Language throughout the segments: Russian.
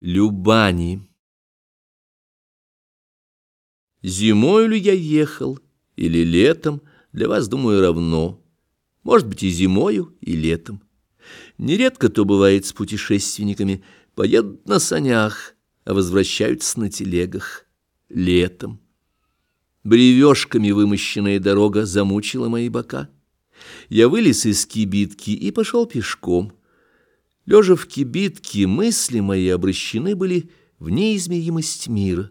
Любани. Зимою ли я ехал или летом, для вас, думаю, равно. Может быть, и зимою, и летом. Нередко то бывает с путешественниками. Поедут на санях, а возвращаются на телегах. Летом. Бревешками вымощенная дорога замучила мои бока. Я вылез из кибитки и пошел пешком. Лежа в кибитке, мысли мои обращены были в неизмеримость мира.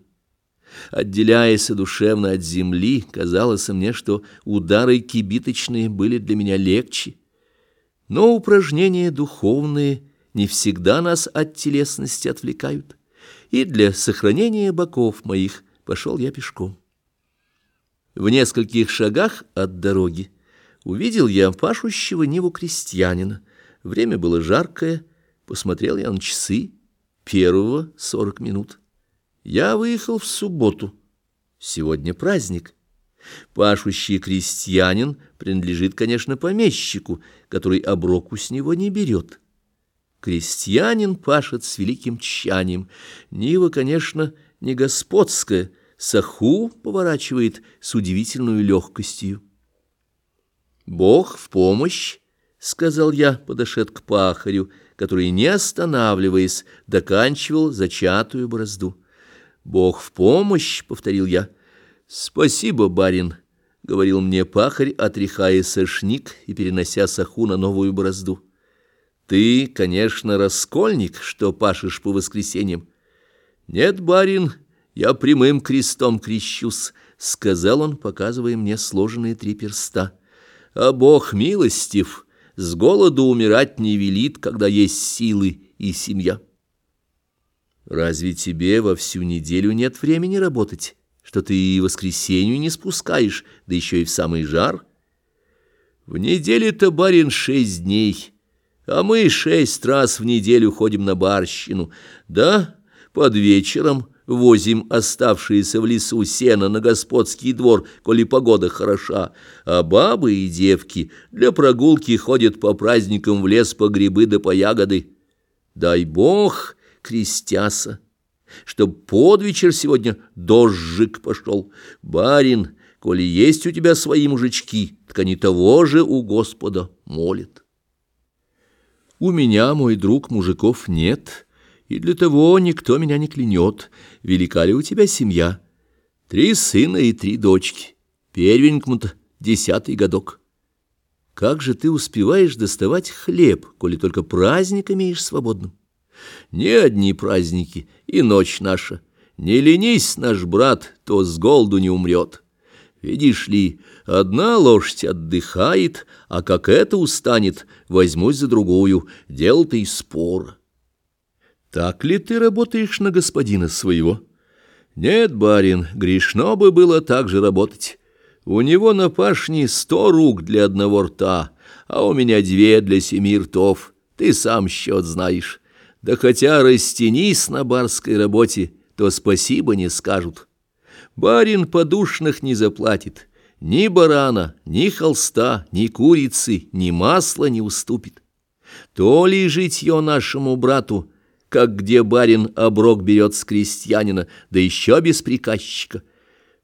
Отделяясь душевно от земли, казалось мне, что удары кибиточные были для меня легче. Но упражнения духовные не всегда нас от телесности отвлекают, и для сохранения боков моих пошел я пешком. В нескольких шагах от дороги увидел я пашущего Ниву крестьянина. Время было жаркое, посмотрел я на часы, первого сорок минут. Я выехал в субботу. Сегодня праздник. Пашущий крестьянин принадлежит, конечно, помещику, который оброку с него не берет. Крестьянин пашет с великим тщанием. Нива, конечно, не господская, саху поворачивает с удивительной легкостью. Бог в помощь — сказал я, подошед к пахарю, который, не останавливаясь, доканчивал зачатую борозду. «Бог в помощь!» — повторил я. «Спасибо, барин!» — говорил мне пахарь, отряхая сошник и перенося саху на новую борозду. «Ты, конечно, раскольник, что пашешь по воскресеньям». «Нет, барин, я прямым крестом крещусь», — сказал он, показывая мне сложенные три перста. «А Бог милостив!» С голоду умирать не велит, когда есть силы и семья. Разве тебе во всю неделю нет времени работать, что ты и воскресенью не спускаешь, да еще и в самый жар? В неделе-то, барин, шесть дней, а мы шесть раз в неделю ходим на барщину, да, под вечером — возим оставшиеся в лесу сено на господский двор, коли погода хороша, а бабы и девки для прогулки ходят по праздникам в лес по грибы да по ягоды. Дай бог крестяса, чтоб под вечер сегодня дожжик пошел. Барин, коли есть у тебя свои мужички, так они того же у Господа молят. У меня, мой друг, мужиков нет» и для того никто меня не клянет. Велика ли у тебя семья? Три сына и три дочки. Первенькому-то десятый годок. Как же ты успеваешь доставать хлеб, коли только праздник имеешь свободным? Не одни праздники, и ночь наша. Не ленись, наш брат, то с голоду не умрет. Видишь ли, одна лошадь отдыхает, а как это устанет, возьмусь за другую. Дело-то и спора. Так ли ты работаешь на господина своего? Нет, барин, грешно бы было так же работать. У него на пашне сто рук для одного рта, а у меня две для семи ртов. Ты сам счет знаешь. Да хотя растянись на барской работе, то спасибо не скажут. Барин подушных не заплатит. Ни барана, ни холста, ни курицы, ни масла не уступит. То ли житье нашему брату — как где барин оброк берет с крестьянина, да еще без приказчика.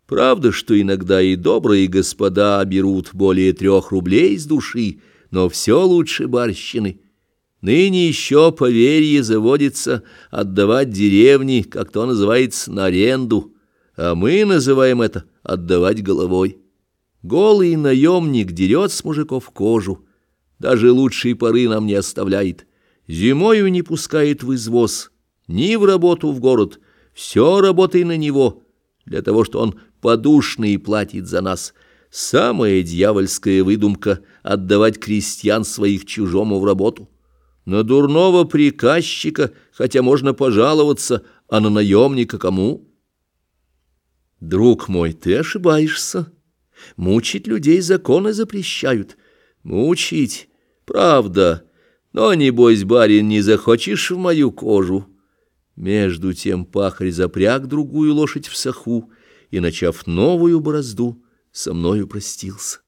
Правда, что иногда и добрые господа берут более трех рублей с души, но все лучше барщины. Ныне еще поверье заводится отдавать деревни, как то называется, на аренду, а мы называем это отдавать головой. Голый наемник дерет с мужиков кожу, даже лучшие поры нам не оставляет. Зимою не пускает в извоз, ни в работу в город. Все работай на него, для того, что он подушный платит за нас. Самая дьявольская выдумка — отдавать крестьян своих чужому в работу. На дурного приказчика, хотя можно пожаловаться, а на наемника кому? Друг мой, ты ошибаешься. Мучить людей законы запрещают. Мучить, правда, — но, небось, барин, не захочешь в мою кожу. Между тем пахарь запряг другую лошадь в саху и, начав новую борозду, со мною простился.